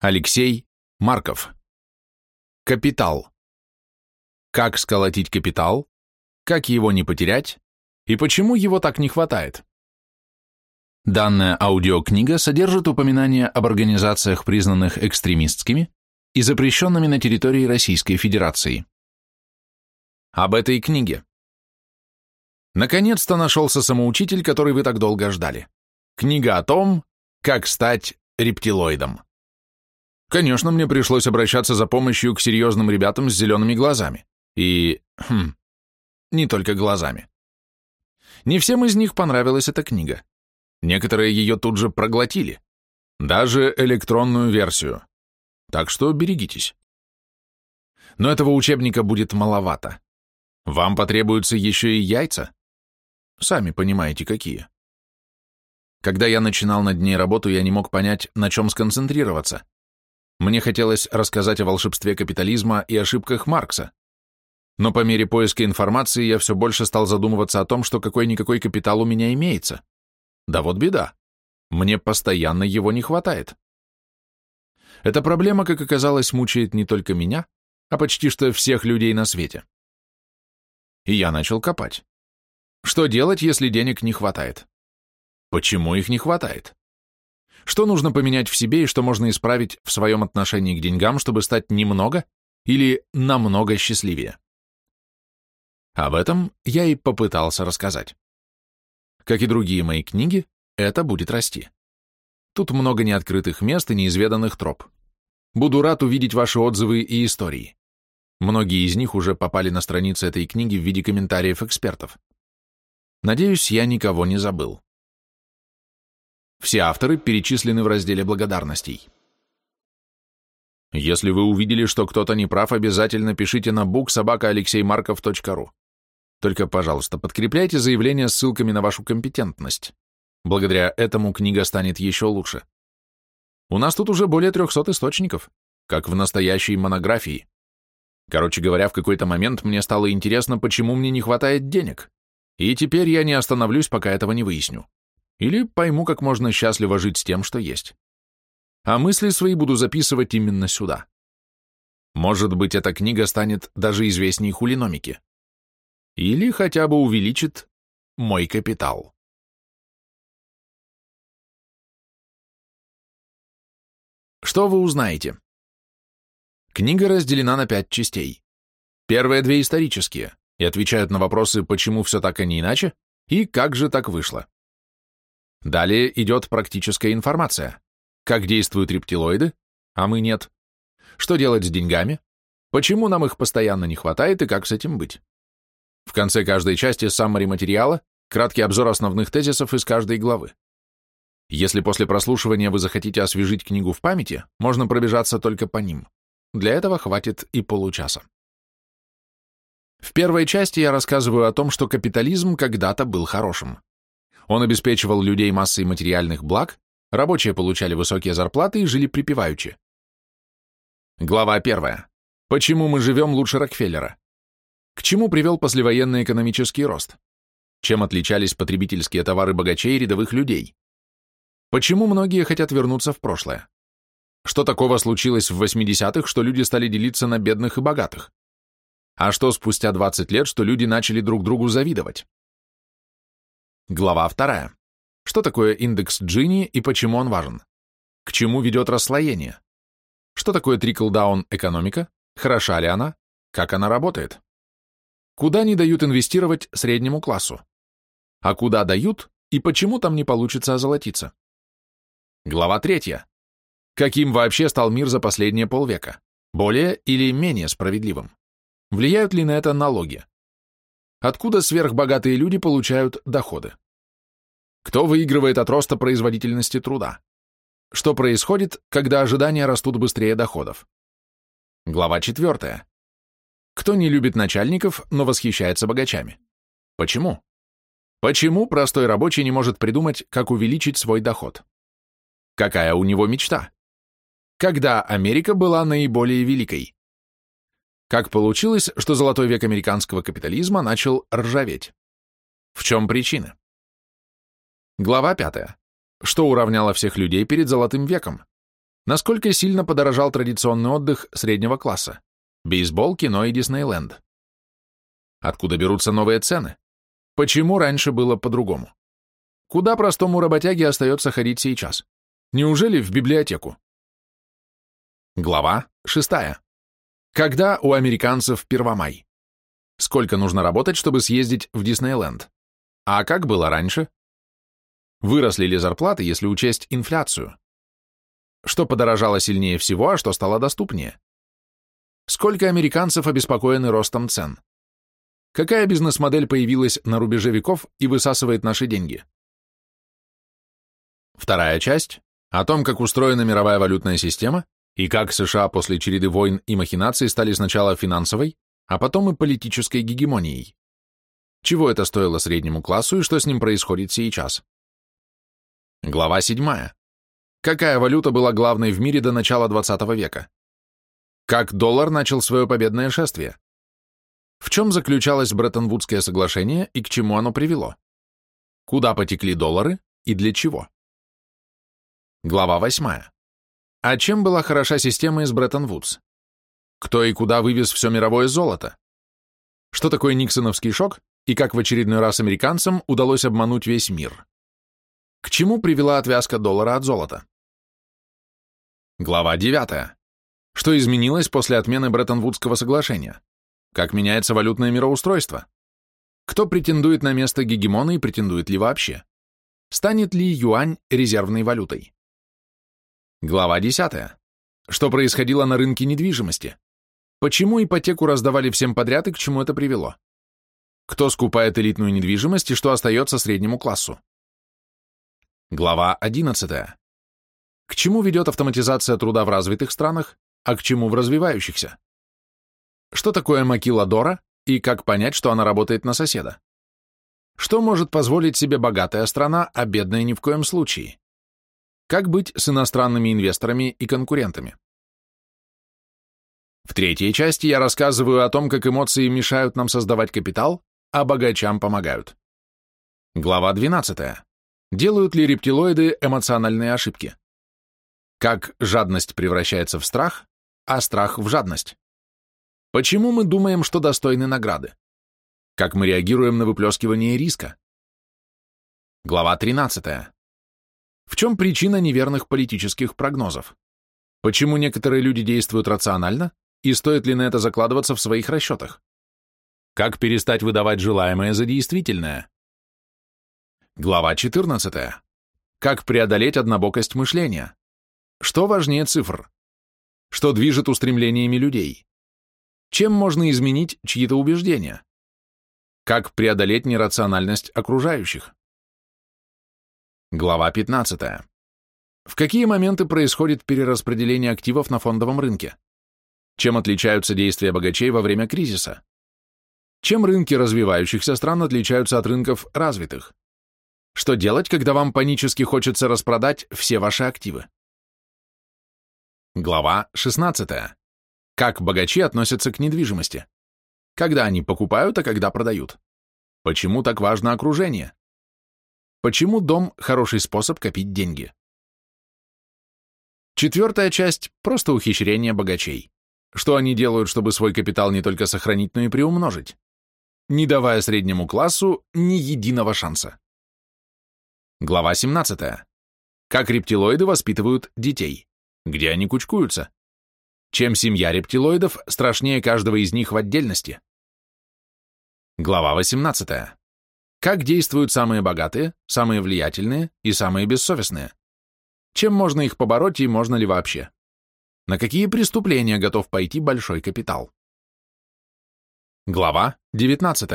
Алексей Марков. Капитал. Как сколотить капитал? Как его не потерять? И почему его так не хватает? Данная аудиокнига содержит упоминания об организациях, признанных экстремистскими и запрещенными на территории Российской Федерации. Об этой книге. Наконец-то нашелся самоучитель, который вы так долго ждали. Книга о том, как стать рептилоидом. Конечно, мне пришлось обращаться за помощью к серьезным ребятам с зелеными глазами. И... Хм, не только глазами. Не всем из них понравилась эта книга. Некоторые ее тут же проглотили. Даже электронную версию. Так что берегитесь. Но этого учебника будет маловато. Вам потребуются еще и яйца. Сами понимаете, какие. Когда я начинал над ней работу, я не мог понять, на чем сконцентрироваться. Мне хотелось рассказать о волшебстве капитализма и ошибках Маркса. Но по мере поиска информации я все больше стал задумываться о том, что какой-никакой капитал у меня имеется. Да вот беда. Мне постоянно его не хватает. Эта проблема, как оказалось, мучает не только меня, а почти что всех людей на свете. И я начал копать. Что делать, если денег не хватает? Почему их не хватает? Что нужно поменять в себе и что можно исправить в своем отношении к деньгам, чтобы стать немного или намного счастливее? Об этом я и попытался рассказать. Как и другие мои книги, это будет расти. Тут много неоткрытых мест и неизведанных троп. Буду рад увидеть ваши отзывы и истории. Многие из них уже попали на страницы этой книги в виде комментариев экспертов. Надеюсь, я никого не забыл. Все авторы перечислены в разделе благодарностей. Если вы увидели, что кто-то не прав, обязательно пишите на booksobakaalekseymarkov.ru. Только, пожалуйста, подкрепляйте заявление ссылками на вашу компетентность. Благодаря этому книга станет еще лучше. У нас тут уже более 300 источников, как в настоящей монографии. Короче говоря, в какой-то момент мне стало интересно, почему мне не хватает денег. И теперь я не остановлюсь, пока этого не выясню. Или пойму, как можно счастливо жить с тем, что есть. А мысли свои буду записывать именно сюда. Может быть, эта книга станет даже известней хулиномики. Или хотя бы увеличит мой капитал. Что вы узнаете? Книга разделена на пять частей. Первые две исторические и отвечают на вопросы, почему все так, а не иначе, и как же так вышло. Далее идет практическая информация. Как действуют рептилоиды, а мы нет. Что делать с деньгами? Почему нам их постоянно не хватает и как с этим быть? В конце каждой части саммари материала краткий обзор основных тезисов из каждой главы. Если после прослушивания вы захотите освежить книгу в памяти, можно пробежаться только по ним. Для этого хватит и получаса. В первой части я рассказываю о том, что капитализм когда-то был хорошим. Он обеспечивал людей массой материальных благ, рабочие получали высокие зарплаты и жили припеваючи. Глава первая. Почему мы живем лучше Рокфеллера? К чему привел послевоенный экономический рост? Чем отличались потребительские товары богачей и рядовых людей? Почему многие хотят вернуться в прошлое? Что такого случилось в 80-х, что люди стали делиться на бедных и богатых? А что спустя 20 лет, что люди начали друг другу завидовать? Глава вторая. Что такое индекс Джини и почему он важен? К чему ведет расслоение? Что такое трикл-даун экономика? Хороша ли она? Как она работает? Куда не дают инвестировать среднему классу? А куда дают и почему там не получится озолотиться? Глава третья. Каким вообще стал мир за последние полвека? Более или менее справедливым? Влияют ли на это налоги? Откуда сверхбогатые люди получают доходы? Кто выигрывает от роста производительности труда? Что происходит, когда ожидания растут быстрее доходов? Глава 4. Кто не любит начальников, но восхищается богачами? Почему? Почему простой рабочий не может придумать, как увеличить свой доход? Какая у него мечта? Когда Америка была наиболее великой? Как получилось, что золотой век американского капитализма начал ржаветь? В чем причина? Глава 5. Что уравняло всех людей перед золотым веком? Насколько сильно подорожал традиционный отдых среднего класса? Бейсбол, кино и Диснейленд. Откуда берутся новые цены? Почему раньше было по-другому? Куда простому работяге остается ходить сейчас? Неужели в библиотеку? Глава 6. Когда у американцев Первомай? Сколько нужно работать, чтобы съездить в Диснейленд? А как было раньше? Выросли ли зарплаты, если учесть инфляцию? Что подорожало сильнее всего, а что стало доступнее? Сколько американцев обеспокоены ростом цен? Какая бизнес-модель появилась на рубеже веков и высасывает наши деньги? Вторая часть – о том, как устроена мировая валютная система и как США после череды войн и махинаций стали сначала финансовой, а потом и политической гегемонией. Чего это стоило среднему классу и что с ним происходит сейчас? Глава 7. Какая валюта была главной в мире до начала 20 века? Как доллар начал свое победное шествие? В чем заключалось Бреттон-Вудское соглашение и к чему оно привело? Куда потекли доллары и для чего? Глава 8. А чем была хороша система из Бреттон-Вудс? Кто и куда вывез все мировое золото? Что такое Никсоновский шок и как в очередной раз американцам удалось обмануть весь мир? К чему привела отвязка доллара от золота? Глава 9. Что изменилось после отмены Бреттон-Вудского соглашения? Как меняется валютное мироустройство? Кто претендует на место гегемона и претендует ли вообще? Станет ли юань резервной валютой? Глава 10. Что происходило на рынке недвижимости? Почему ипотеку раздавали всем подряд и к чему это привело? Кто скупает элитную недвижимость и что остается среднему классу? Глава 11. К чему ведет автоматизация труда в развитых странах, а к чему в развивающихся? Что такое макиладора и как понять, что она работает на соседа? Что может позволить себе богатая страна, а бедная ни в коем случае? Как быть с иностранными инвесторами и конкурентами? В третьей части я рассказываю о том, как эмоции мешают нам создавать капитал, а богачам помогают. Глава 12. Делают ли рептилоиды эмоциональные ошибки? Как жадность превращается в страх, а страх в жадность? Почему мы думаем, что достойны награды? Как мы реагируем на выплескивание риска? Глава 13. В чем причина неверных политических прогнозов? Почему некоторые люди действуют рационально, и стоит ли на это закладываться в своих расчетах? Как перестать выдавать желаемое за действительное? Глава 14. Как преодолеть однобокость мышления? Что важнее цифр? Что движет устремлениями людей? Чем можно изменить чьи-то убеждения? Как преодолеть нерациональность окружающих? Глава 15. В какие моменты происходит перераспределение активов на фондовом рынке? Чем отличаются действия богачей во время кризиса? Чем рынки развивающихся стран отличаются от рынков развитых? Что делать, когда вам панически хочется распродать все ваши активы? Глава 16. Как богачи относятся к недвижимости? Когда они покупают, а когда продают? Почему так важно окружение? Почему дом – хороший способ копить деньги? Четвертая часть – просто ухищрение богачей. Что они делают, чтобы свой капитал не только сохранить, но и приумножить? Не давая среднему классу ни единого шанса. Глава 17. Как рептилоиды воспитывают детей? Где они кучкуются? Чем семья рептилоидов страшнее каждого из них в отдельности? Глава 18. Как действуют самые богатые, самые влиятельные и самые бессовестные? Чем можно их побороть и можно ли вообще? На какие преступления готов пойти большой капитал? Глава 19.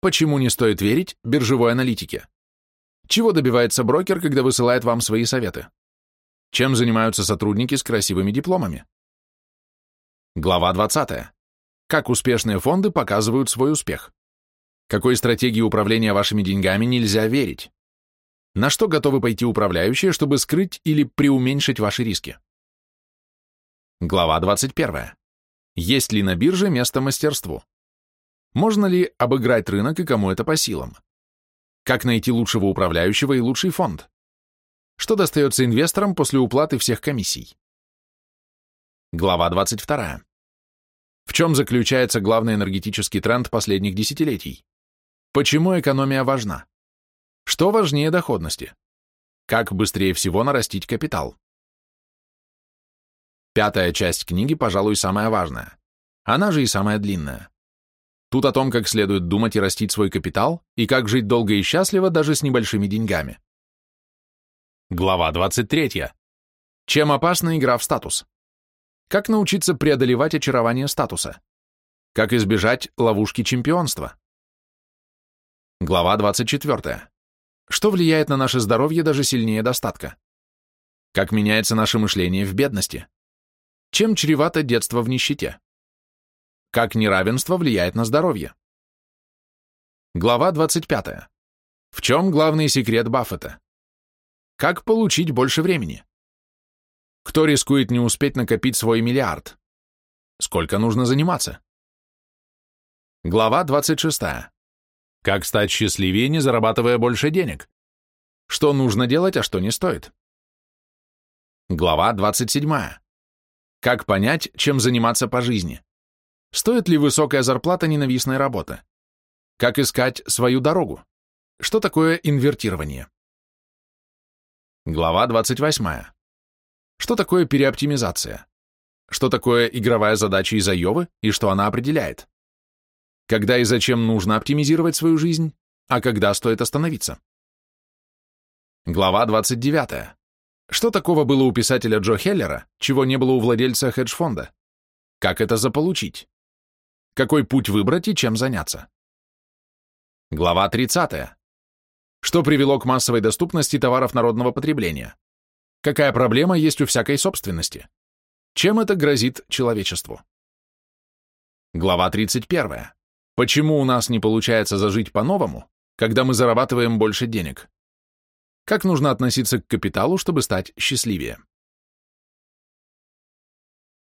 Почему не стоит верить биржевой аналитике? Чего добивается брокер, когда высылает вам свои советы? Чем занимаются сотрудники с красивыми дипломами? Глава 20. Как успешные фонды показывают свой успех? Какой стратегии управления вашими деньгами нельзя верить? На что готовы пойти управляющие, чтобы скрыть или преуменьшить ваши риски? Глава 21. Есть ли на бирже место мастерству? Можно ли обыграть рынок и кому это по силам? Как найти лучшего управляющего и лучший фонд? Что достается инвесторам после уплаты всех комиссий? Глава 22. В чем заключается главный энергетический тренд последних десятилетий? Почему экономия важна? Что важнее доходности? Как быстрее всего нарастить капитал? Пятая часть книги, пожалуй, самая важная. Она же и самая длинная. Тут о том, как следует думать и растить свой капитал, и как жить долго и счастливо даже с небольшими деньгами. Глава 23. Чем опасна игра в статус? Как научиться преодолевать очарование статуса? Как избежать ловушки чемпионства? Глава 24. Что влияет на наше здоровье даже сильнее достатка? Как меняется наше мышление в бедности? Чем чревато детство в нищете? Как неравенство влияет на здоровье? Глава 25. В чем главный секрет Баффета? Как получить больше времени? Кто рискует не успеть накопить свой миллиард? Сколько нужно заниматься? Глава 26. Как стать счастливее, не зарабатывая больше денег? Что нужно делать, а что не стоит? Глава 27. Как понять, чем заниматься по жизни? Стоит ли высокая зарплата ненавистной работы? Как искать свою дорогу? Что такое инвертирование? Глава 28. Что такое переоптимизация? Что такое игровая задача из Айовы и что она определяет? Когда и зачем нужно оптимизировать свою жизнь, а когда стоит остановиться? Глава 29. Что такого было у писателя Джо Хеллера, чего не было у владельца хедж-фонда? Как это заполучить? Какой путь выбрать и чем заняться? Глава 30. Что привело к массовой доступности товаров народного потребления? Какая проблема есть у всякой собственности? Чем это грозит человечеству? Глава 31. Почему у нас не получается зажить по-новому, когда мы зарабатываем больше денег? Как нужно относиться к капиталу, чтобы стать счастливее?